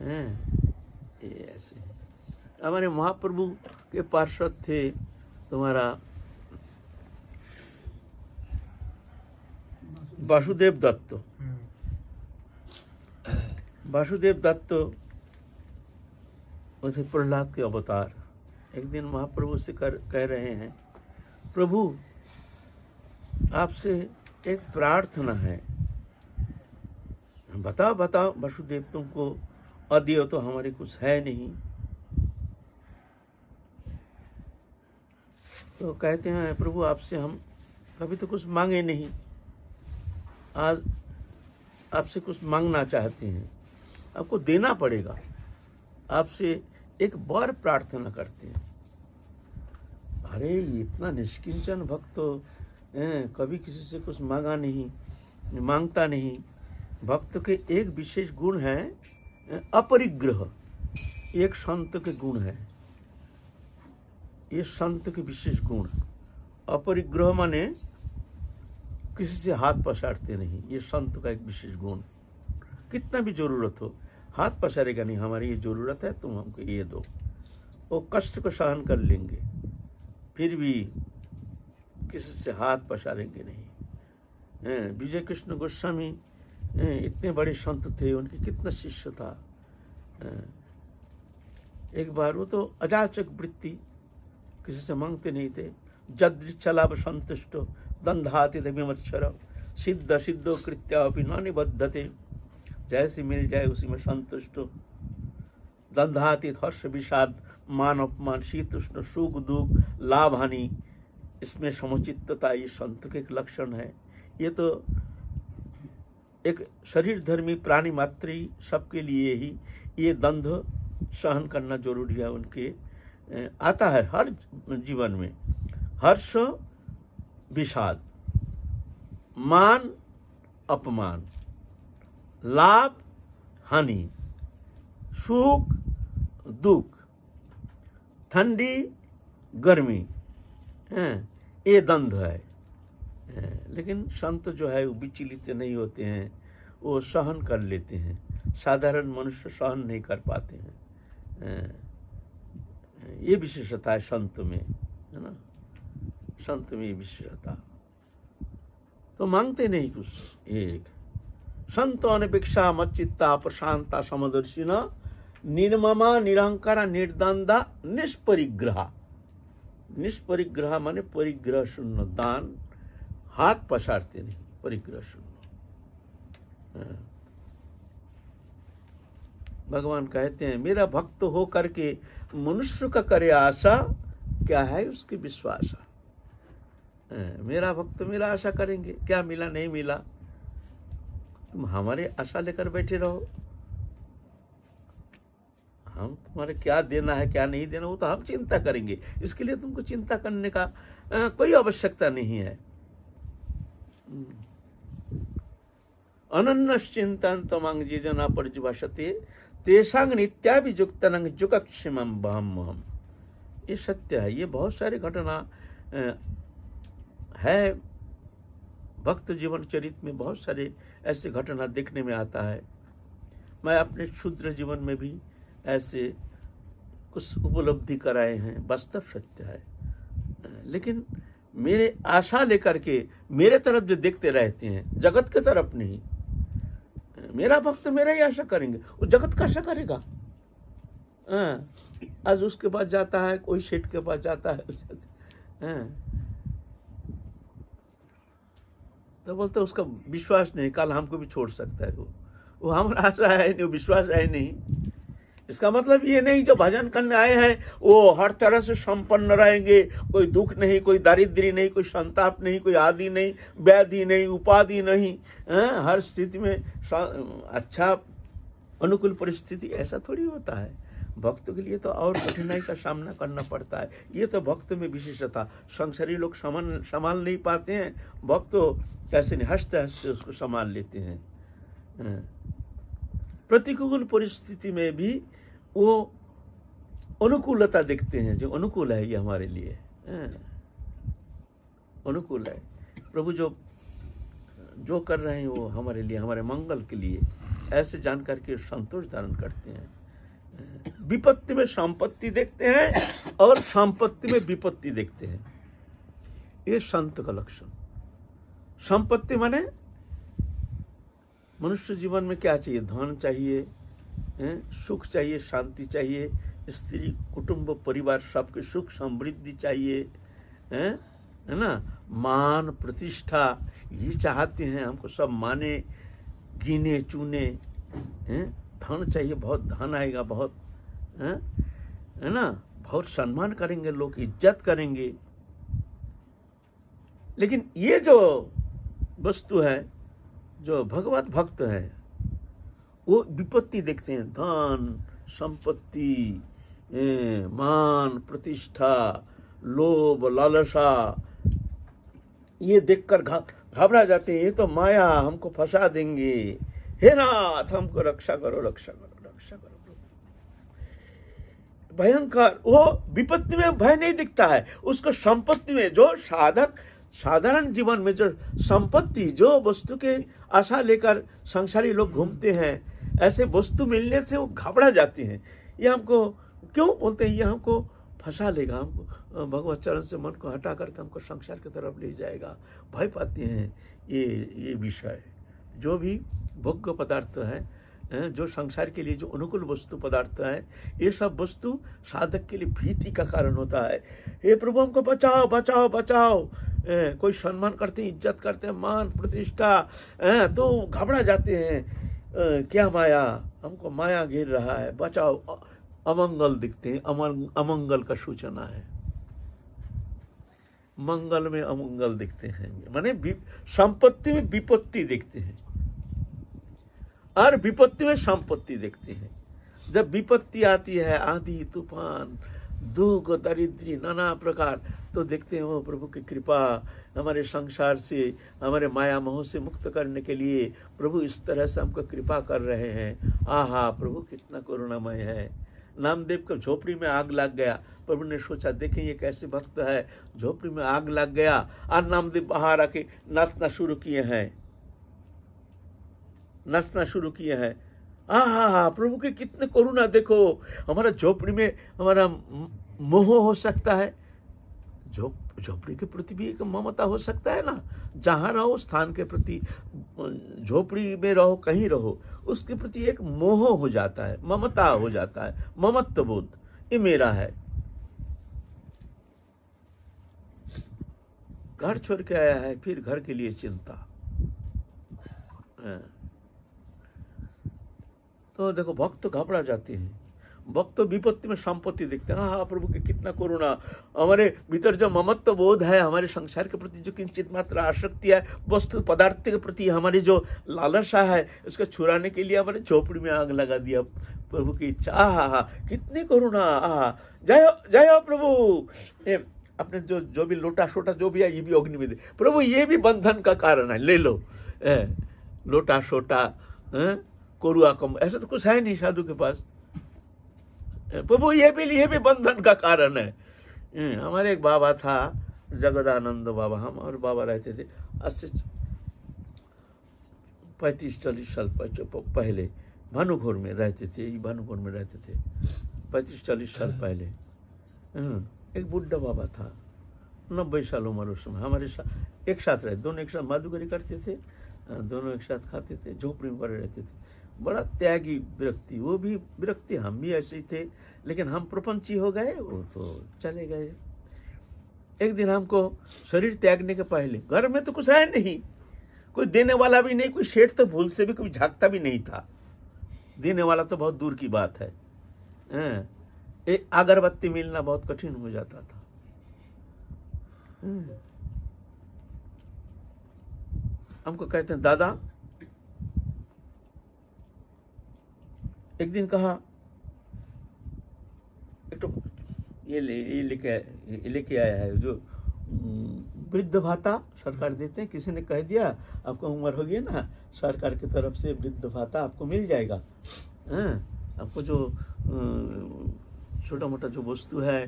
ऐसे हमारे महाप्रभु के पार्षद थे तुम्हारा वासुदेव दत्त। वासुदेव दत्त थे प्रहलाद के अवतार। एक दिन महाप्रभु से कर, कह रहे हैं, प्रभु, आपसे एक प्रार्थना है। बताओ बताओ, वसुदेव तुमको अदियो तो हमारे कुछ है नहीं। तो कहते हैं प्रभु आपसे हम कभी तो कुछ मांगे नहीं। आज आपसे कुछ मांगना चाहते हैं। आपको देना पड़ेगा। आपसे एक बार प्रार्थना करते हैं। अरे इतना निष्किंचन भक्त तो कभी किसी से कुछ मांगा नहीं माँगता नहीं। भक्त के एक विशेष गुण हैं, अपरिग्रह। एक संत के गुण है। ये संत के विशेष गुण। अपरिग्रह माने किसी से हाथ पसारते नहीं। ये संत का एक विशेष गुण। कितना भी ज़रूरत हो, हाथ पसारेगा नहीं। हमारी ये ज़रूरत है, तुम हमको ये दो। वो कष्ट को सहन कर लेंगे। फिर भी किसी से हाथ पसारेंगे नहीं। विजय कृष्ण गोस्वामी इतने बड़े संत थे उनके, कितना शिष्य था। एक बार वो तो अजाचक वृत्ति, किसी से मांगते नहीं थे। जदृच्छलाभ संतुष्ट, दंधाति विमत्सर सिद्ध सिद्धो कृत्या निबद्धते। जैसे मिल जाए उसी में संतुष्ट। दंधातीत हर्ष विषाद मान अपमान शीतुष्ण, सुख दुख, लाभ हानि, इसमें समुचितता ये संत के एक लक्षण है। ये तो एक शरीर धर्मी प्राणी मात्र सबके लिए ही ये दंध सहन करना ज़रूरी है उनके आता है हर जीवन में। हर्ष विषाद मान अपमान लाभ हानि सुख दुख ठंडी गर्मी हैं, ये द्वंद्व है। लेकिन संत जो है वो विचलित नहीं होते हैं। वो सहन कर लेते हैं। साधारण मनुष्य सहन नहीं कर पाते हैं। ये विशेषता है संत में, है ना? संत में ये विशेषता। तो मांगते नहीं कुछ, एक। संत अनपेक्षा मच्चित्ता प्रशांता न निर्ममा, निरहंकारा निर्दंदा निष्परिग्रह। निष्परिग्रह माने परिग्रह शून्य दान। हाथ पसारते नहीं, परिग्रह शून्य। भगवान कहते हैं मेरा भक्त हो करके मनुष्य का करे आशा क्या है उसकी विश्वास? हाँ, मेरा भक्त मेरा आशा करेंगे क्या मिला नहीं मिला? तुम हमारे आशा लेकर बैठे रहो। हम तुम्हारे क्या देना है क्या नहीं देना वो तो हम चिंता करेंगे। इसके लिए तुमको चिंता करने का अ, कोई आवश्यकता नहीं है। अनन्नश्चिंतन तमांग जीजना परिभाषते तेसांग नित्याभिजुक्तनंग जुगक्षिम बहम हम ये सत्य है, ये बहुत सारी घटना है। भक्त जीवन चरित में बहुत सारे ऐसे घटना देखने में आता है। मैं अपने क्षुद्र जीवन में भी ऐसे कुछ उपलब्धि कराए हैं, वास्तव सत्य है। लेकिन मेरे आशा लेकर के मेरे तरफ़ जो देखते रहते हैं, जगत के तरफ़ नहीं मेरा भक्त मेरा ही आशा करेंगे। वो जगत का आशा करेगा। हाँ, आज उसके पास जाता है कोई सेठ के पास जाता है। हाँ, तो बोलते उसका विश्वास नहीं कल हमको भी छोड़ सकता है वो। वो हमारा आशा है नहीं विश्वास है नहीं। इसका मतलब ये नहीं, जो भजन करने आए हैं, वो हर तरह से संपन्न रहेंगे। कोई दुख नहीं, कोई दारिद्र्य नहीं, कोई संताप नहीं, कोई आदि नहीं, व्याधि नहीं, उपाधि नहीं, हैं? हर स्थिति में अच्छा अनुकूल परिस्थिति ऐसा थोड़ी होता है। भक्त के लिए तो और कठिनाई का सामना करना पड़ता है। ये तो भक्त में विशेषता। संसारी लोग संभाल संभाल नहीं पाते हैं। भक्त कैसे नहीं हँसते हँसते उसको संभाल लेते हैं। प्रतिकूल परिस्थिति में भी वो अनुकूलता देखते हैं जो अनुकूल है ये हमारे लिए। अनुकूल है। प्रभु जो जो कर रहे हैं वो हमारे लिए, हमारे मंगल के लिए ऐसे जान करके संतोष धारण करते हैं। विपत्ति में संपत्ति देखते हैं और संपत्ति में विपत्ति देखते हैं। ये संत का लक्षण। संपत्ति माने मनुष्य जीवन में क्या चाहिए? धन चाहिए सुख चाहिए, शांति चाहिए। स्त्री, कुटुंब, परिवार सबके सुख, समृद्धि चाहिए। है? ना? मान, प्रतिष्ठा, ये चाहते हैं, हमको सब माने, गिने, चुने। धन चाहिए, बहुत धन आएगा, बहुत। है ना? बहुत सम्मान करेंगे, लोग इज़्ज़त करेंगे। लेकिन ये जो वस्तु है, जो भगवत भक्त है वो विपत्ति देखते हैं। धन, संपत्ति मान, प्रतिष्ठा, लोभ, लालसा, ये देखकर घबरा जाते हैं। ये तो माया हमको फंसा देंगे। हे नाथ, हमको रक्षा करो रक्षा करो रक्षा करो। भयंकर, वो विपत्ति में भय नहीं दिखता है। उसको संपत्ति में जो साधक, साधारण जीवन में जो संपत्ति, जो वस्तु के आशा लेकर संसारी लोग घूमते हैं। ऐसे वस्तु मिलने से वो घबरा जाते हैं। ये हमको क्यों बोलते हैं? ये हमको फंसा लेगा। हमको भगवत चरण से मन को हटा करके हमको संसार की तरफ़ ले जाएगा। भय पाते हैं ये ये विषय। जो भी भोग्य पदार्थ है जो संसार के लिए जो अनुकूल वस्तु पदार्थ है, ये सब वस्तु साधक के लिए भीति का कारण होता है। हे प्रभु, हमको बचाओ बचाओ बचाओ। कोई सम्मान करते इज़्ज़त करते हैं, मान प्रतिष्ठा तो घबरा जाते हैं। क्या माया? हमको माया घेर रहा है, बचाओ। अमंगल दिखते हैं अमंगल का सूचना है। मंगल में अमंगल दिखते हैं। माने संपत्ति में विपत्ति देखते हैं। और विपत्ति में संपत्ति देखते हैं। जब विपत्ति आती है, आदि, तूफ़ान, दुख, दरिद्री, नाना प्रकार तो देखते हैं वो प्रभु की कृपा हमारे संसार से, हमारे माया मोह से मुक्त करने के लिए प्रभु इस तरह से हमको कृपा कर रहे हैं। आहा, प्रभु कितना करुणामय है। नामदेव को झोपड़ी में आग लग गया। प्रभु ने सोचा, देखें ये कैसे भक्त है। झोपड़ी में आग लग गया और नामदेव बाहर आके नाचना शुरू किए हैं। नाचना शुरू किए हैं। हाँ हाँ हाँ प्रभु के कितने करुणा, देखो, हमारा झोपड़ी में हमारा मोह हो सकता है। झोपड़ी के प्रति भी एक ममता हो सकता है ना, जहाँ रहो स्थान के प्रति, झोपड़ी में रहो, कहीं रहो, उसके प्रति एक मोह हो जाता है, ममता हो जाता है, ममत्व बोध, ये मेरा है। घर छोड़ के आया है, फिर घर के लिए चिंता। हाँ। तो देखो, भक्त घबरा जाते हैं। भक्त विपत्ति में संपत्ति देखते हैं। हाँ प्रभु के कितना करुणा। हमारे भीतर जो ममत्व बोध है हमारे संसार के प्रति जो किंचित मात्र आसक्ति है वस्तु पदार्थ के प्रति हमारी जो लालसा है उसको छुड़ाने के लिए हमारे झोपड़ी में आग लगा दिया प्रभु की इच्छा आहा हा कितनी करुणा आहा जय जय हो प्रभु। अपने जो जो भी लोटा छोटा जो भी है ये भी अग्नि में दे प्रभु ये भी बंधन का कारण है ले लो। ए, लोटा छोटा कोरुआ कम ऐसा तो कुछ है नहीं साधु के पास। प्रभु ये भी ये भी बंधन का कारण है। हमारे एक बाबा था जगदानंद बाबा हम और बाबा रहते थे अस्सी पैंतीस चालीस साल पहले भानुघोर में रहते थे भानुघोर में रहते थे पैंतीस चालीस साल पहले। हम्म, एक बुढ़ा बाबा था नब्बे साल उम्र उस समय हमारे साथ एक साथ रहे दोनों एक साथ माधुगरी करते थे दोनों एक साथ खाते थे झोपड़ी में पड़े रहते थे। बड़ा त्यागी विरक्ति वो भी विरक्ति हम भी ऐसे ही थे लेकिन हम प्रपंची हो गए वो तो चले गए। एक दिन हमको शरीर त्यागने के पहले घर में तो कुछ है नहीं कोई देने वाला भी नहीं कोई शेठ तो भूल से भी कोई झाँकता भी नहीं था। देने वाला तो बहुत दूर की बात है एक अगरबत्ती मिलना बहुत कठिन हो जाता था। हमको कहते हैं दादा एक दिन कहा एक तो ये ले लेके लेके आया है जो वृद्ध भाता सरकार देते हैं, किसी ने कह दिया, आपको उम्र हो गई ना, सरकार की तरफ़ से वृद्ध भाता आपको मिल जाएगा। हाँ आपको जो छोटा मोटा जो वस्तु है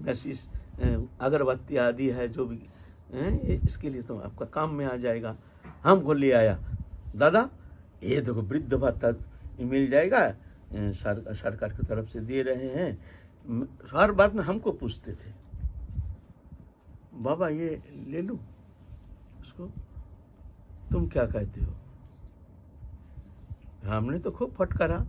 मैसिस अगरबत्ती आदि है, जो भी, है इसके लिए तो आपका काम में आ जाएगा। हमको ले आया। दादा, ये देखो, वृद्ध भत्ता मिल जाएगा सर, सरकार की तरफ़ से दे रहे हैं। हर बात में हमको पूछते थे। बाबा ये ले लूँ उसको। तुम क्या कहते हो? हमने तो खूब फटकारा।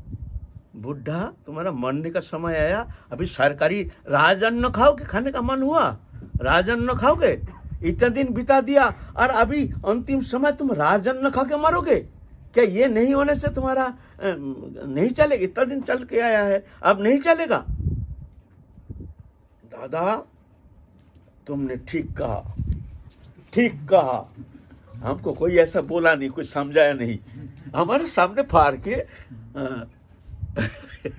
बुढ़ा तुम्हारा मरने का समय आया। अभी सरकारी राजन्न खाओगे खाने का मन हुआ। राजन्न खाओगे? इतना दिन बिता दिया। और अभी अंतिम समय तुम राजन्न खा के मरोगे। क्या ये नहीं होने से तुम्हारा नहीं चलेगा? इतना दिन चल के आया है, अब नहीं चलेगा? दादा, तुमने ठीक कहा ठीक कहा। हमको कोई ऐसा बोला नहीं कुछ समझाया नहीं। हमारे सामने फार के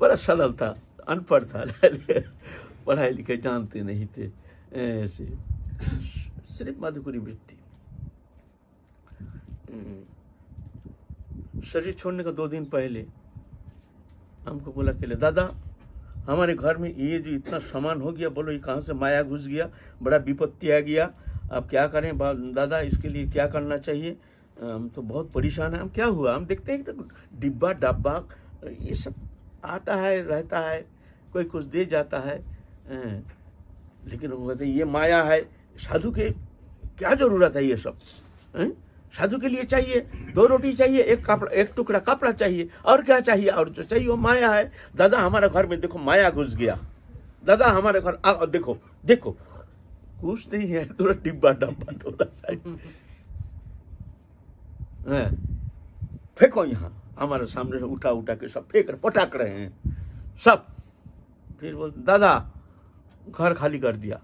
बड़ा सरल था, अनपढ़ था, पढ़ाई लिखाई जानते नहीं थे, ऐसे। सिर्फ़ मधुकुरी वृत्ति शरीर छोड़ने का दो दिन पहले हमको बोला के लिए दादा, हमारे घर में ये जो इतना सामान हो गया, बोलो, ये कहाँ से माया घुस गया, बड़ा विपत्ति आ गया अब क्या करें दादा, इसके लिए क्या करना चाहिए? हम तो बहुत परेशान है। हम क्या हुआ? हम देखते हैं कि डिब्बा डब्बा ये सब आता है, रहता है, कोई कुछ दे जाता है। लेकिन वो कहते ये माया है, साधु के क्या ज़रूरत है ये सब? हैं? साधु के लिए चाहिए दो रोटी चाहिए एक कपड़ा एक टुकड़ा कपड़ा चाहिए। और क्या चाहिए? और जो चाहिए वो माया है। दादा हमारे घर में देखो माया घुस गया। दादा हमारे घर आ, देखो देखो। कुछ नहीं है थोड़ा डिब्बा डब्बा थोड़ा सा। फेंको यहाँ। हमारे सामने से उठा उठा के सब फेंक पटाक रहे हैं। सब। फिर बोल दादा घर खाली कर दिया।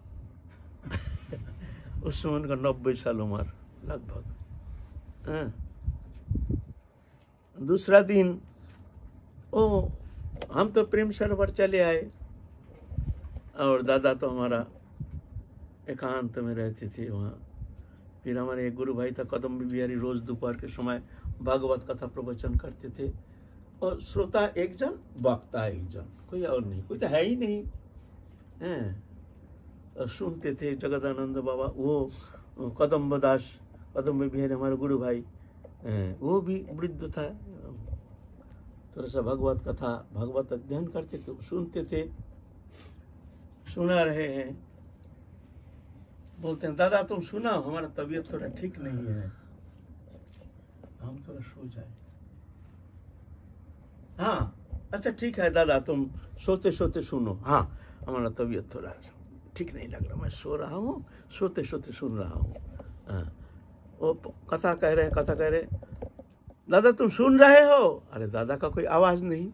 उस समय उनका नब्बे साल उम्र लगभग। हैं? दूसरा दिन, ओ, हम तो प्रेम सरोवर चले आए। और दादा तो हमारा एकांत में रहते थे वहाँ। फिर हमारे एक गुरु भाई था कदम बिहारी, रोज दोपहर के समय भागवत कथा प्रवचन करते थे। और श्रोता एक जन, वक्ता एक जन, कोई और नहीं, कोई तो है ही नहीं। हैं। और सुनते थे जगदानंद बाबा, वो कदम्ब दास कदम बिहारी हमारे गुरु भाई। वो भी वृद्ध था। थोड़ा सा भगवत कथा, भगवत अध्ययन करते थे, सुनते थे, सुना रहे हैं। बोलते हैं, दादा, तुम सुना हमारा तबीयत थोड़ा ठीक नहीं है। हम थोड़ा सो जाए। हाँ अच्छा ठीक है, दादा, तुम सोते सोते सुनो। हाँ हमारा तबीयत थोड़ा ठीक नहीं लग रहा। मैं सो रहा हूँ, सोते सोते सुन रहा हूँ। हाँ। वो कथा कह रहे हैं कथा कह रहे हैं, दादा तुम सुन रहे हो? अरे दादा का कोई आवाज़ नहीं।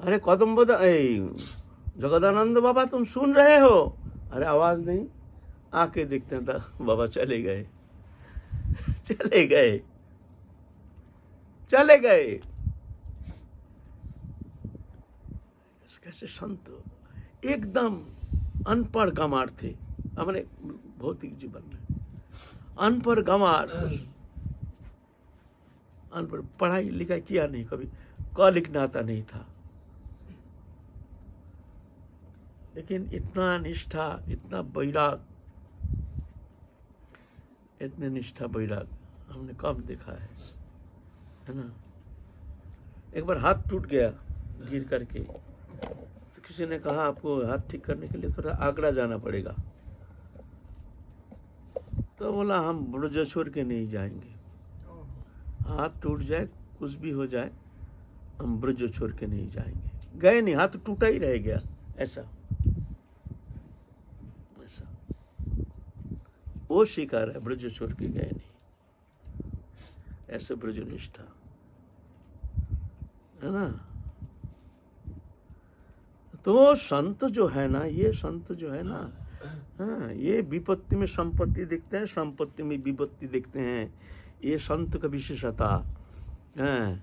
अरे कदम जगदानंद बाबा तुम सुन रहे हो? अरे आवाज़ नहीं। आके देखते हैं बाबा चले गए। चले गए। चले गए। कैसे संत एकदम अनपढ़ गमार थे। हमारे भौतिक जीवन में। अनपढ़ गमार अनपढ़ पढ़ाई लिखाई किया नहीं कभी। क लिखना आता नहीं था। लेकिन इतना निष्ठा, इतना बैराग, इतने निष्ठा बैराग हमने कम देखा है है ना? एक बार हाथ टूट गया गिर करके। तो किसी ने कहा, आपको हाथ ठीक करने के लिए थोड़ा आगरा जाना पड़ेगा। तो बोला, हम ब्रज छोड़ के नहीं जाएँगे। हाथ टूट जाए, कुछ भी हो जाए, हम ब्रज छोड़ के नहीं जाएँगे। गए नहीं, हाथ टूटा ही रह गया, ऐसा। ऐसा। वो शिकार है ब्रज छोड़ के गए नहीं। ऐसे ब्रज निष्ठा है ना? तो संत जो है ना, ये संत जो है ना हाँ ये विपत्ति में संपत्ति देखते हैं, संपत्ति में विपत्ति देखते हैं। ये संत का विशेषता हाँ।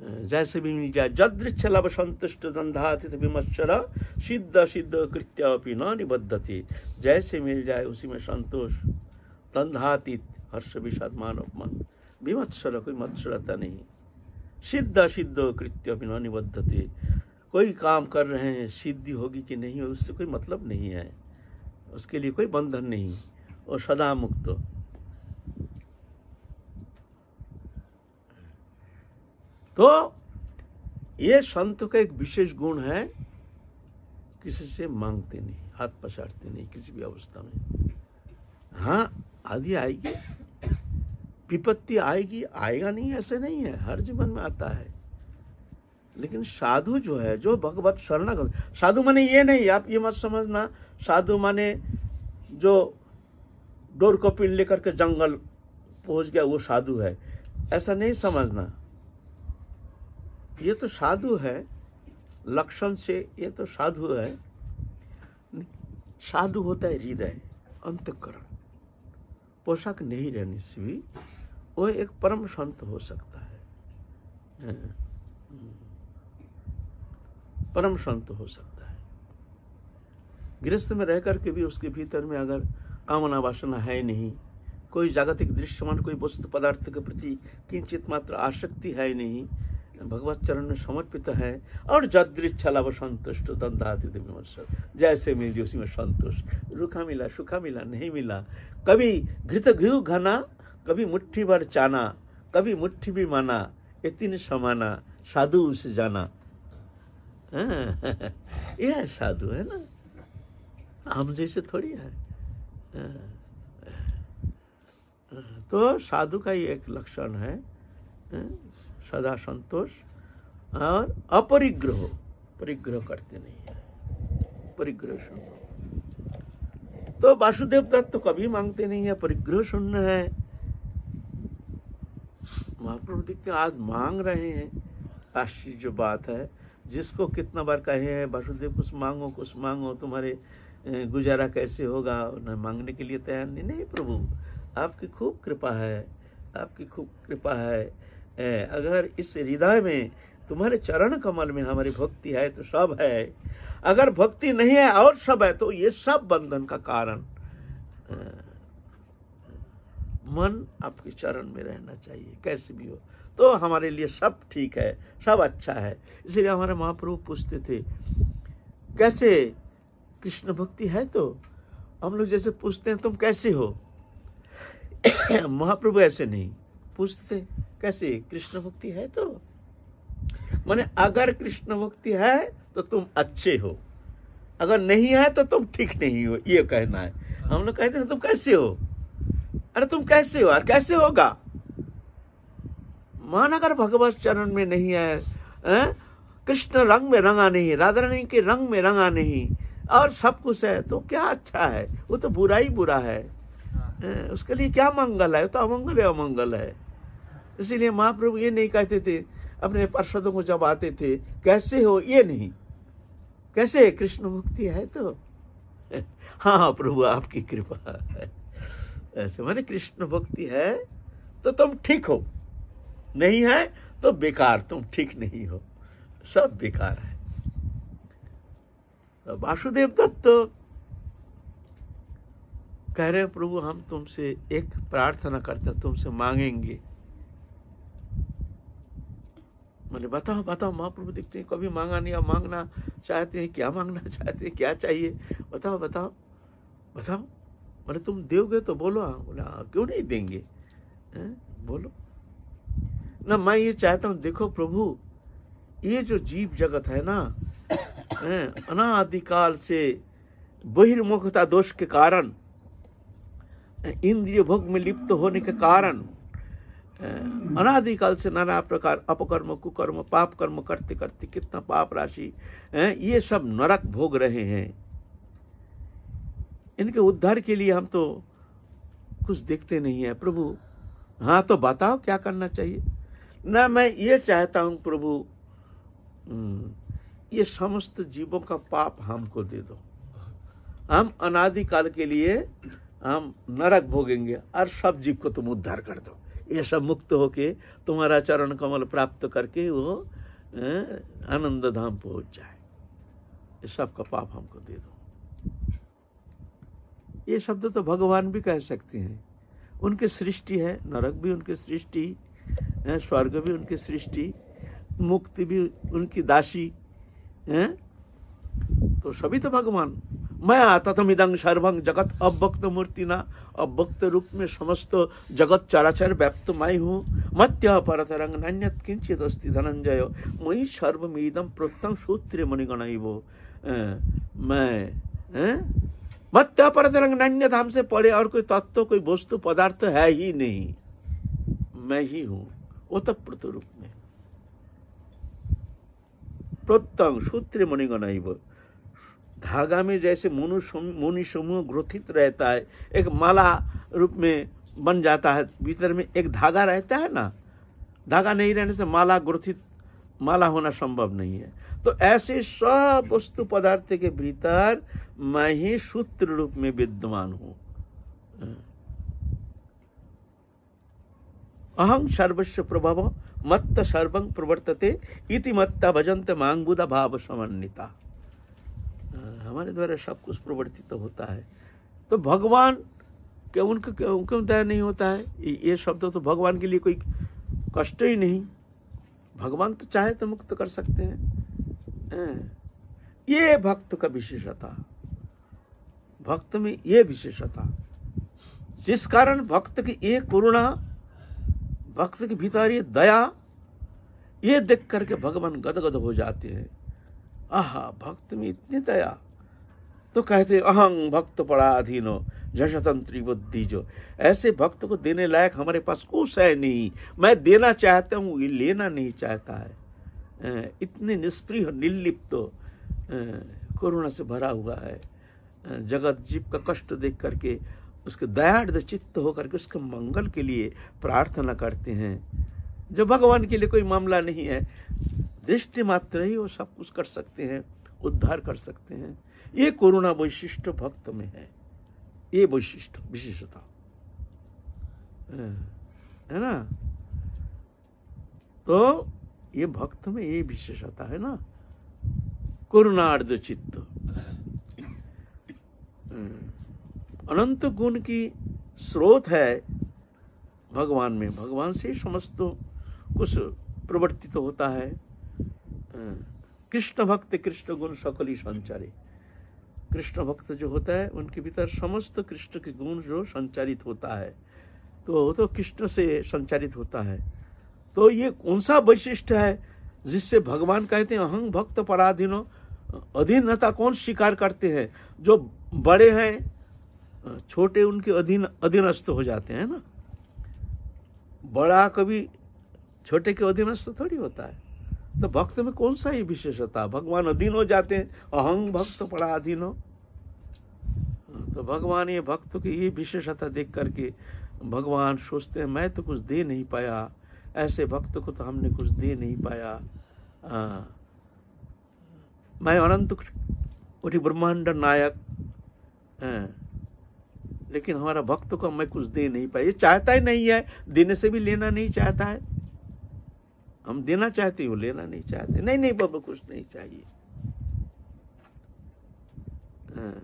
जैसे भी मिल जाए जदृच्छ लभ संतुष्ट दंधाति विमत्सर सिद्ध सिद्ध कृत्य अपनी न निबद्धति। जैसे मिल जाए, उसी में संतोष। दंधातीत हर्ष विषाद मान अपमान। विमत्सर कोई मत्सरता नहीं। सिद्ध सिद्ध कृत्य अपनी न निबद्धति। कोई काम कर रहे हैं, सिद्धि होगी कि नहीं होगी उससे कोई मतलब नहीं है। उसके लिए कोई बंधन नहीं, और सदा मुक्त। तो ये संत का एक विशेष गुण है, किसी से मांगते नहीं, हाथ पसारते नहीं, किसी भी अवस्था में। हाँ आदि आएगी। विपत्ति आएगी, आएगा नहीं, ऐसे नहीं है। हर जीवन में आता है। लेकिन साधु जो है, जो भगवत शरण साधु माने ये नहीं, आप ये मत समझना, साधु माने जो डोर कपिल लेकर के जंगल पहुँच गया, वो साधु है। ऐसा नहीं समझना। ये तो साधु है, लक्षण से ये तो साधु है। साधु होता है हृदय, अंतकरण। पोशाक नहीं रहने से भी वो एक परम संत हो सकता है। हाँ। परम संत हो सकता है। गृहस्थ में रह करके भी उसके भीतर में अगर कामना वासना है नहीं, कोई जागतिक दृश्यमान, कोई वस्तु पदार्थ के प्रति किंचित मात्र आसक्ति है नहीं, भगवत चरण में समर्पित है और जदृच्छला वो संतुष्ट दंताति विमर्श जैसे मिल जी उसी में संतुष्ट। रुखा मिला, सुखा मिला, नहीं मिला। कभी घृत घी घना, कभी मुट्ठी भर चाना, कभी मुट्ठी भी माना, इतनी समाना, साधु उसे जाना। यह साधु, है ना? हम जैसे थोड़ी है। तो साधु का ही एक लक्षण है सदा संतोष और अपरिग्रह। परिग्रह करते नहीं है। परिग्रह सुन। तो वासुदेव दत्त तो कभी मांगते नहीं है, परिग्रह सुनना है। महाप्रभु देखते आज मांग रहे हैं। आश्चर्य जो बात है जिसको कितना बार कहे हैं वासुदेव कुछ मांगो कुछ मांगो, तुम्हारे गुजारा कैसे होगा? न, मांगने के लिए तैयार नहीं। नहीं, प्रभु, आपकी खूब कृपा है, आपकी खूब कृपा है। अगर इस हृदय में तुम्हारे चरण कमल में हमारी भक्ति है तो सब है। अगर भक्ति नहीं है और सब है तो ये सब बंधन का कारण। मन आपके चरण में रहना चाहिए, कैसे भी हो। तो हमारे लिए सब ठीक है, सब अच्छा है। इसलिए हमारे महाप्रभु पूछते थे, कैसे कृष्ण भक्ति है तो? हम लोग जैसे पूछते हैं, तुम कैसे हो? महाप्रभु ऐसे नहीं, पूछते कैसे कृष्ण भक्ति है तो? माने, अगर कृष्ण भक्ति है तो तुम अच्छे हो, अगर नहीं है तो तुम ठीक नहीं हो, ये कहना है। हम लोग कहते हैं तुम कैसे हो? अरे, तुम कैसे हो? और कैसे होगा? मान अगर भगवत चरण में नहीं है, है? कृष्ण रंग में रंगा नहीं राधा रानी के रंग में रंगा नहीं और सब कुछ है तो क्या अच्छा है? वो तो बुरा ही बुरा है। उसके लिए क्या मंगल है? तो अमंगल है अमंगल है। इसीलिए महाप्रभु ये नहीं कहते थे अपने पार्षदों को जब आते थे कैसे हो? ये नहीं। कैसे कृष्ण मुक्ति है तो। हाँ हाँ प्रभु आपकी कृपा है। ऐसे माने कृष्ण भक्ति है तो तुम ठीक हो। नहीं है तो बेकार, तुम ठीक नहीं हो। सब बेकार है। तो वासुदेव दत्त तो कह रहे प्रभु, हम तुमसे एक प्रार्थना करते तुमसे मांगेंगे। मैंने, बताओ बताओ, महाप्रभु देखते हैं, कभी मांगा नहीं, अब मांगना चाहते हैं, क्या मांगना चाहते हैं, क्या चाहिए? बताओ बताओ बताओ। बोले तुम दोगे तो बोलो। हाँ बोले हाँ क्यों नहीं देंगे? है? बोलो। ना मैं ये चाहता हूँ देखो प्रभु ये जो जीव जगत है ना अनादिकाल से बहिर्मुखता दोष के कारण इंद्रिय भोग में लिप्त होने के कारण अनादिकाल से नाना प्रकार अपकर्म कुकर्म पाप कर्म करते करते कितना पाप राशि ये सब नरक भोग रहे हैं। इनके उद्धार के लिए हम तो कुछ देखते नहीं है। प्रभु हाँ तो बताओ क्या करना चाहिए? ना मैं ये चाहता हूँ प्रभु हम्म, ये समस्त जीवों का पाप हमको दे दो। हम अनादिकाल के लिए हम नरक भोगेंगे और सब जीव को तुम उद्धार कर दो। ये सब मुक्त होके तुम्हारा चरण कमल प्राप्त करके वो आनंद धाम पहुँच जाए। ये सब का पाप हमको दे दो। ये शब्द तो भगवान भी कह सकते हैं। उनकी सृष्टि है नरक भी उनकी सृष्टि स्वर्ग भी उनकी सृष्टि मुक्ति भी उनकी दासी है तो सभी तो भगवान मैं आता था मिदंग सर्वंग जगत अवक्त मूर्ति ना अव्यक्त रूप में समस्त जगत चराचर व्याप्त मैं हूँ मत्य परतरंग नान्यत किंचित अस्ति धनंजय मई सर्वमीदम प्रोक्तम सूत्र मणिगण वो मैं मत्य परतरंग नान्यत हमसे पड़े और कोई तत्व कोई वस्तु पदार्थ है ही नहीं मैं ही हूँ ओतप्रोत रूप में प्रोत्तम सूत्र मणिगण वो धागा में जैसे मुनु मुनि समूह ग्रोथित रहता है एक माला रूप में बन जाता है भीतर में एक धागा रहता है ना धागा नहीं रहने से माला ग्रोथित माला होना संभव नहीं है तो ऐसे सब वस्तु पदार्थ के भीतर मैं ही सूत्र रूप में विद्यमान हूँ अहम सर्वस्व प्रभव, मत्त सर्वं प्रवर्तते, इति मत्ता भजंत मांगुदा भाव समन्विता। हमारे द्वारा सब कुछ प्रवर्तित तो होता है। तो भगवान, क्या उनका, क्यों दया नहीं होता है? ये शब्द तो भगवान के लिए कोई कष्ट ही नहीं। भगवान तो चाहे तो मुक्त कर सकते हैं। ये भक्त का विशेषता। भक्त में ये विशेषता। जिस कारण भक्त की ये करुणा भक्त के भीतर ये दया। ये देख करके भगवान गदगद हो जाते हैं। आहा भक्त में इतनी दया। तो कहते अहंग भक्त पराधीनो जशतंत्री बुद्धि जो। ऐसे भक्त को देने लायक हमारे पास कुछ है नहीं। मैं देना चाहता हूँ ये लेना नहीं चाहता है। इतने निष्प्रिय निर्लिप्त तो, करुणा से भरा हुआ है। जगत जीव का कष्ट देख करके उसके दयाड़ चित्त होकर के उसके मंगल के लिए प्रार्थना करते हैं। जो भगवान के लिए कोई मामला नहीं है, दृष्टि मात्र ही वो सब कुछ कर सकते हैं, उद्धार कर सकते हैं। ये कोरोना वैशिष्ट भक्त में है। ये वैशिष्ट विशेषता। है ना? तो ये भक्त में ये विशेषता है ना? करुणार्ध चित्त। अनंत गुण की स्रोत है भगवान में। भगवान से समस्त कुछ प्रवर्तित तो होता है। कृष्ण भक्त, कृष्ण गुण सकली संचारी। कृष्ण भक्त जो होता है, उनके भीतर समस्त कृष्ण के गुण जो संचारित होता है तो वो तो कृष्ण से संचारित होता है। तो ये कौन सा वैशिष्ट है जिससे भगवान कहते हैं अहंग भक्त पराधीनो, अधीनता कौन स्वीकार करते हैं? जो बड़े हैं छोटे उनके अधीन अधीनस्थ हो जाते हैं ना। बड़ा कभी छोटे के अधीनस्थ थोड़ी होता है। तो भक्त में कौन सा ही विशेषता? भगवान अधीन हो जाते हैं अहंग भक्त पड़ा अधीन हो। तो भगवान ये भक्त की ये विशेषता देख करके भगवान सोचते हैं मैं तो कुछ दे नहीं पाया। ऐसे भक्त को तो हमने कुछ दे नहीं पाया। आ, मैं अनंत कोटि ब्रह्मांड नायक आ, लेकिन हमारा भक्त को मैं कुछ दे नहीं पाया। ये चाहता ही नहीं है, देने से भी लेना नहीं चाहता है। हम देना चाहते हो लेना नहीं चाहते। नहीं नहीं, बाबा, कुछ नहीं चाहिए। हाँ।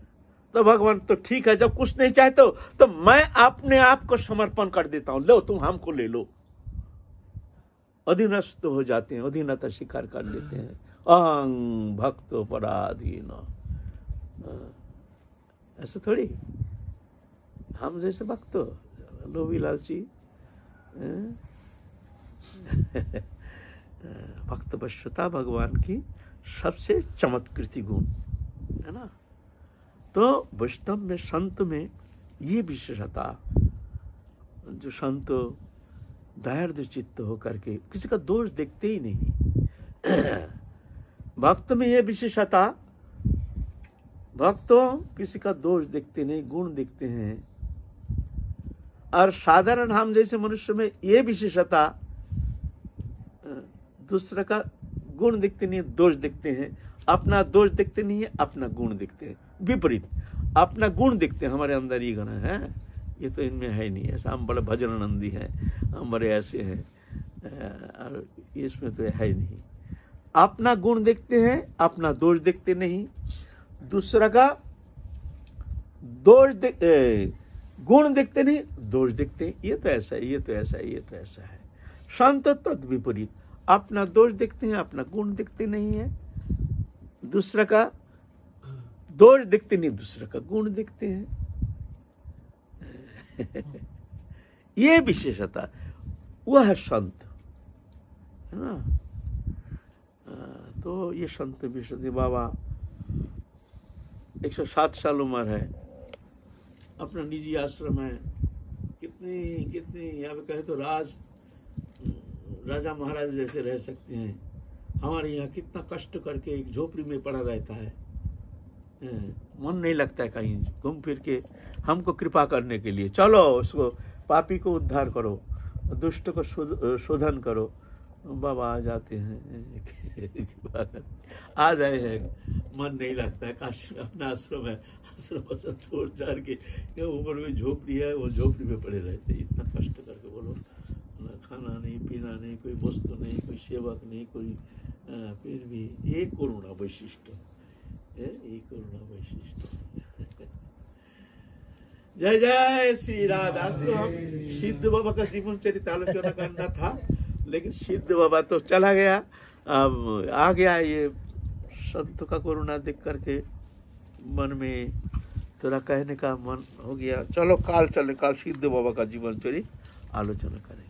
तो भगवान तो ठीक है, जब कुछ नहीं चाहते हो तो मैं अपने आप को समर्पण कर देता हूँ। लो, तुम हमको ले लो। अधीनस्थ हो जाते हैं, अधीनता स्वीकार कर लेते हैं। अहंग भक्त पराधीन ऐसा थोड़ी? हम जैसे भक्त लोभी लालची। भक्त वश्यता भगवान की सबसे चमत्कृति गुण, है ना? तो वैष्णव में, संत में ये विशेषता, जो संत दयार्द चित्त होकर के, किसी का दोष देखते ही नहीं। भक्त में ये विशेषता, भक्तों किसी का दोष देखते नहीं, गुण देखते हैं। और साधारण हम जैसे मनुष्य में ये विशेषता दूसरे का गुण दिखते नहीं है दोष दिखते हैं। अपना दोष दिखते नहीं है, अपना गुण दिखते हैं। विपरीत, अपना गुण दिखते हैं। हमारे अंदर ये गुण है, ये तो इनमें है नहीं ऐसा हम बड़े भजन नंदी हैं, हम बड़े ऐसे हैं और इसमें तो है ही नहीं। अपना गुण देखते हैं, अपना दोष देखते नहीं। दूसरा का दोष गुण देखते नहीं दोष देखते ये तो ऐसा है, ये तो ऐसा है, ये तो ऐसा है। शांत तद विपरीत, अपना दोष देखते हैं, अपना गुण दिखते नहीं है। दूसरा का, दोष दिखते नहीं, दूसरा का गुण दिखते हैं। ये विशेषता, वह है संत है ना? तो ये संत विशुद्धि बाबा 107 साल उम्र है। अपना निजी आश्रम है। कितनी कितनी यहाँ पे कहे तो राज, राजा महाराज जैसे रह सकते हैं। हमारे यहाँ कितना कष्ट करके एक झोपड़ी में पड़ा रहता है। मन नहीं लगता है कहीं, घूम फिर के हमको कृपा करने के लिए। चलो, उसको पापी को उद्धार करो, दुष्ट को शोधन करो। बाबा आ जाते हैं। आ जाए हैं। मन नहीं लगता है, काश अपना आश्रम है। आश्रम छोड़ छाड़ के ऊपर में झोपड़ी है, वो झोपड़ी में पड़े रहते, इतना कष्ट करके बोलो खाना नहीं, पीना नहीं, कोई वस्तु नहीं, कोई सेवक नहीं, कोई फिर भी एक करुणा वैशिष्ट एक करुणा वैशिष्ट जय जय श्री राधा। तो हम सिद्ध बाबा का जीवन चरित आलोचना करना था, लेकिन सिद्ध बाबा तो चला गया। अब आ गया ये संत का करुणा देख करके मन में थोड़ा कहने का मन हो गया। चलो काल चले काल सिद्ध बाबा का जीवन चरित्र आलोचना करें।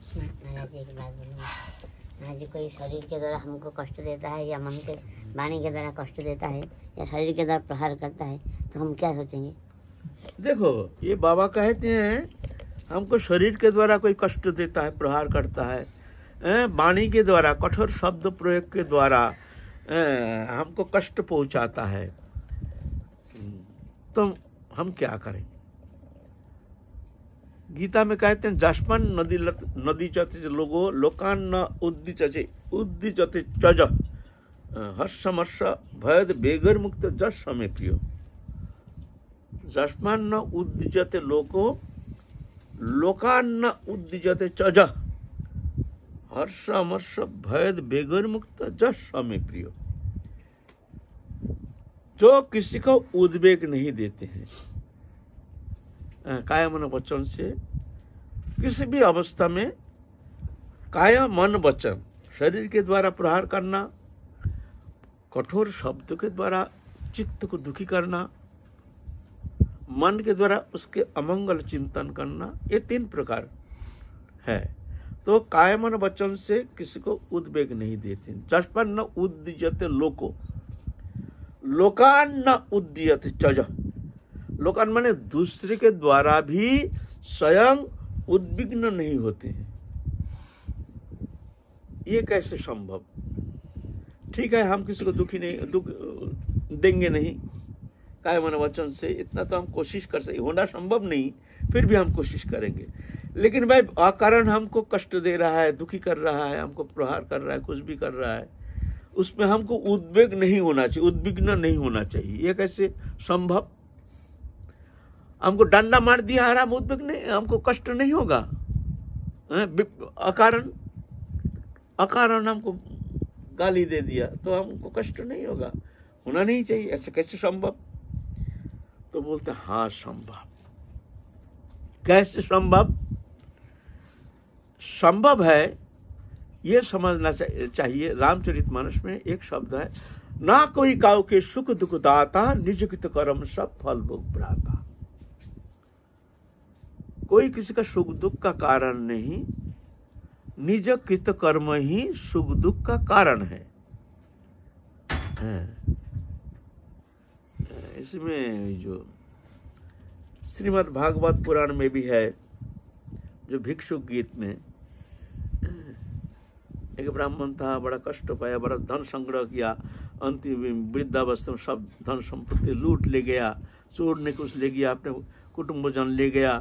जी कोई शरीर के द्वारा हमको कष्ट देता है या मन के वाणी के द्वारा कष्ट देता है या शरीर के द्वारा प्रहार करता है तो हम क्या सोचेंगे? देखो ये बाबा कहते हैं हमको शरीर के द्वारा कोई कष्ट देता है प्रहार करता है वाणी के द्वारा कठोर शब्द प्रयोग के द्वारा हमको कष्ट पहुंचाता है। तो हम क्या करें? गीता में कहते हैं जसमन नदी लत, नदी चते लोगो लोकान न उद्दिचे उद्दिचते चज। हर्षमर्ष भयद बेगर मुक्त जस समय प्रिय। जसमान न उद्दिजते लोको लोकान न उद्दिजते चज। हर्ष अमर्ष भयद बेगर मुक्त जस स्वामी प्रिय। जो किसी को उद्वेग नहीं देते हैं। काया मन वचन से किसी भी अवस्था में काया मन वचन शरीर के द्वारा प्रहार करना, कठोर शब्द के द्वारा चित्त को दुखी करना, मन के द्वारा उसके अमंगल चिंतन करना, ये तीन प्रकार है। तो कायमन वचन से किसी को उद्वेग नहीं देते जसपन न उद्यत लोको। लोकान न उद्यत चज। लोकान माने दूसरे के द्वारा भी स्वयं उद्विग्न नहीं होते हैं। ये कैसे संभव? ठीक है, हम किसी को दुखी नहीं, दुख, देंगे नहीं। काय मन वचन से इतना तो हम कोशिश कर सकते होना संभव नहीं, फिर भी हम कोशिश करेंगे। लेकिन भाई अकारण हमको कष्ट दे रहा है, दुखी कर रहा है, हमको प्रहार कर रहा है, कुछ भी कर रहा है। उसमें हमको उद्वेग नहीं होना चाहिए, उद्विग्न नहीं होना चाहिए। ये कैसे संभव? हमको डंडा मार दिया आराम उद्विग्न नहीं हमको कष्ट नहीं होगा। अकारण अकारण हमको गाली दे दिया तो हमको कष्ट नहीं होगा। होना नहीं चाहिए, ऐसे कैसे संभव? तो बोलते हाँ संभव। कैसे संभव? संभव है ये समझना चाहिए। रामचरित मानस में एक शब्द है, ना कोई काउ के सुख दुख दाता निज कित कर्म सब फल भोग प्राता कोई किसी का सुख दुख का कारण नहीं निज कृत कर्म ही सुख दुख का कारण है। इसमें जो श्रीमद् भागवत पुराण में भी है, जो भिक्षु गीत में एक ब्राह्मण था बड़ा कष्ट पाया बड़ा धन संग्रह किया। अंतिम वृद्धावस्था में सब धन संपत्ति लूट ले गया चोर ने कुछ ले गया अपने कुटुम्बजन ले गया।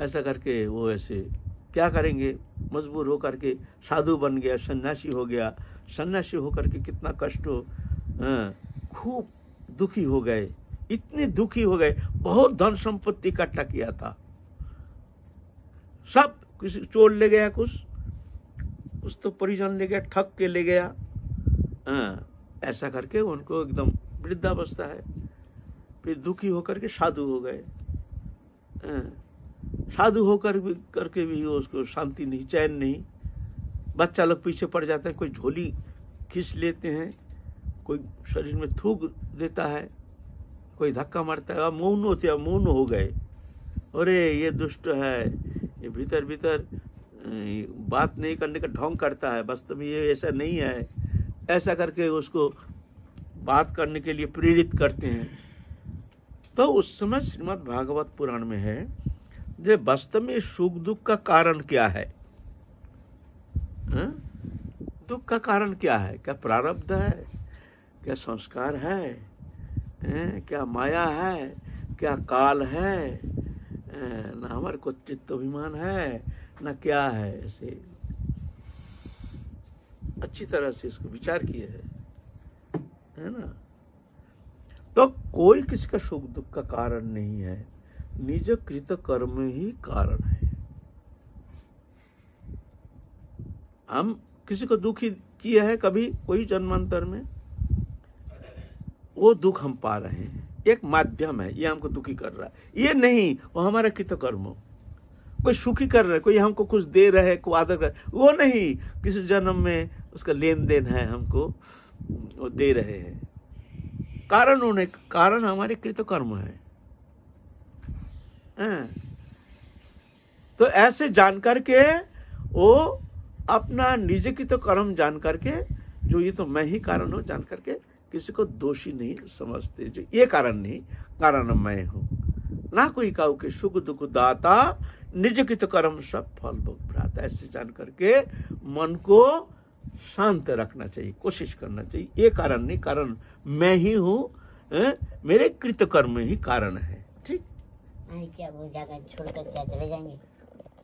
ऐसा करके वो ऐसे क्या करेंगे? मजबूर होकर के साधु बन गया सन्यासी हो गया। सन्यासी होकर के कितना कष्ट हो हाँ, खूब दुखी हो गए। इतने दुखी हो गए बहुत धन संपत्ति इकट्ठा किया था। सब किसी चोर ले गया कुछ। कुछ तो परिजन ले गया ठग के ले गया। आ, हाँ, ऐसा करके उनको एकदम वृद्धावस्था है। फिर दुखी होकर के साधु हो गए। हाँ, साधु होकर भी करके भी उसको शांति नहीं चैन नहीं। बच्चा लोग पीछे पड़ जाते हैं कोई झोली खींच लेते हैं कोई शरीर में थूक देता है कोई धक्का मारता है। मौन होते मौन हो गए। अरे ये दुष्ट है ये भीतर भीतर बात नहीं करने का ढोंग करता है वास्तव में ये ऐसा नहीं है। ऐसा करके उसको बात करने के लिए प्रेरित करते हैं। तो उस समय श्रीमद् भागवत पुराण में है, जे वास्तव में सुख दुख का कारण क्या है? हाँ? दुख का कारण क्या है? क्या प्रारब्ध है? क्या संस्कार है? क्या माया है? क्या काल है? ना हमारे को चित्त अभिमान है? ना क्या है ऐसे? अच्छी तरह से इसको विचार किए है। है ना? तो कोई किसी का सुख दुख का कारण नहीं है। निज कृत कर्म ही कारण है। हम किसी को दुखी किए हैं कभी कोई जन्मांतर में? वो दुख हम पा रहे हैं। एक माध्यम है, ये हमको दुखी कर रहा है। ये नहीं, वो हमारा कृत कर्म कोई सुखी कर रहा कोई हमको कुछ दे रहे है, कोई आदर कर वो नहीं। किसी जन्म में उसका लेन देन है हमको, वो दे रहे हैं। कारण उन्हें, कारण हमारे कृत कर्म है। हैं? तो ऐसे जान करके वो अपना निज की तो कर्म जान करके जो ये तो मैं ही कारण हूँ जान करके किसी को दोषी नहीं समझते। जो ये कारण नहीं, कारण मैं हूँ। ना कोई काऊ के सुख दुख दाता निज की तो कर्म सब फल भोग भ्राता ऐसे जान करके मन को शांत रखना चाहिए कोशिश करना चाहिए। ये कारण नहीं कारण मैं ही हूँ मेरे कृत कर्म ही कारण है। ठीक? क्या वो जगह छोड़कर क्या चले जाएँगे?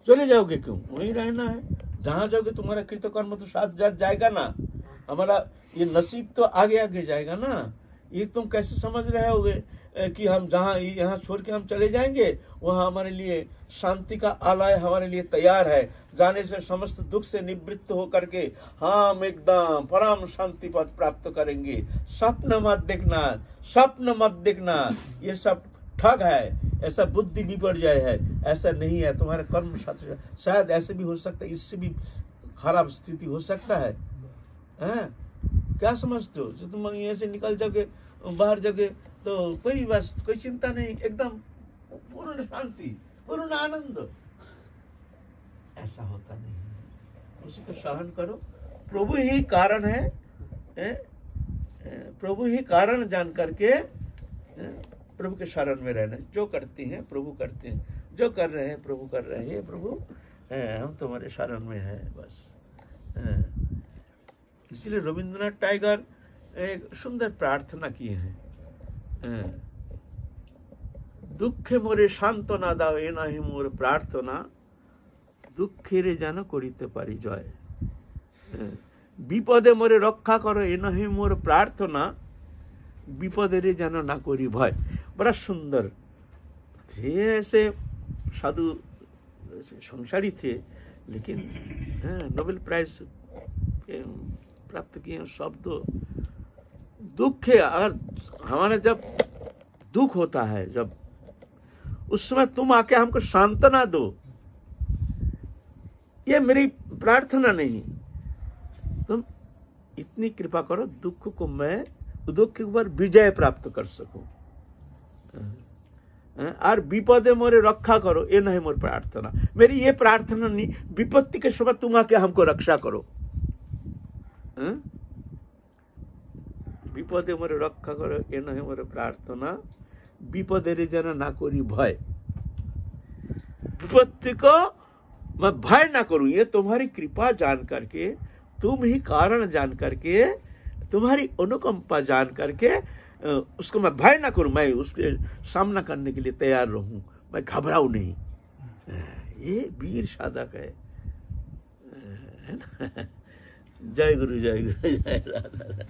चले जाओगे क्यों? वहीं रहना है। जहाँ जाओगे तुम्हारा कृत कर्म तो साथ जा जाएगा ना। हमारा ये नसीब तो आगे आगे जाएगा ना। ये तुम कैसे समझ रहे होगे कि हम जहाँ यहाँ छोड़ के हम चले जाएँगे वहाँ हमारे लिए शांति का आलय हमारे लिए तैयार है। जाने से समस्त दुख से निवृत्त होकर के हम एकदम परम शांति पद प्राप्त करेंगे। स्वप्न मत देखना, स्वप्न मत देखना, ये सब ठग है, ऐसा बुद्धि विपर्जय है, ऐसा नहीं है। तुम्हारे कर्म शास्त्र, शायद ऐसे भी हो सकता है, इससे भी खराब स्थिति हो सकता है। हैं? क्या समझते हो? जो तुम यहाँ से निकल जाओगे, बाहर जाओगे तो कोई बस, कोई चिंता नहीं, एकदम पूर्ण शांति। पूर्ण आनंद। ऐसा होता नहीं उसी को सहन करो। प्रभु ही कारण है, हैं? प्रभु ही कारण जान करके प्रभु के शरण में रहना। जो करते हैं, प्रभु करते हैं। जो कर रहे हैं, प्रभु कर रहे हैं। प्रभु हम तुम्हारे शरण में हैं, बस। इसीलिए रविंद्रनाथ टाइगर एक सुंदर प्रार्थना किए हैं। দুঃখে মোরে সান্ত্বনা দাও এ নহে মোর প্রার্থনা দুঃখেরে যেন করিতে পারি জয় হ্যাঁ। বিপদে মোরে রক্ষা করো এ নহে মোর প্রার্থনা বিপদেরে যেন না করি ভয় बड़ा सुंदर थे ऐसे साधु ऐसे संसारी थे लेकिन हाँ, नोबेल प्राइज के प्राप्त किए हैं शब्द दुख है अगर हमारा जब दुख होता है जब उस समय तुम आके हमको सांत्वना दो। ये मेरी प्रार्थना नहीं। तुम इतनी कृपा करो, दुख को मैं, दुख के ऊपर विजय प्राप्त कर सकू। हाँ? और विपदे मोरे रक्षा करो, ये नहीं मोर प्रार्थना। मेरी ये प्रार्थना नहीं, विपत्ति के समय तुम आके हमको रक्षा करो। हाँ? विपदे मोरे रक्षा करो, ये नहीं मोरे प्रार्थना। বিপদের যেন না করি ভয় विपत्ति को मैं भय ना करूं ये तुम्हारी कृपा जान करके तुम ही कारण जान करके तुम्हारी अनुकंपा जान करके अ, उसको मैं भय ना करूं मैं उसके सामना करने के लिए तैयार रहूं मैं घबराऊं नहीं अ, ये वीर साधक है अ, है ना जय गुरु जय गुरु जय राधा राधा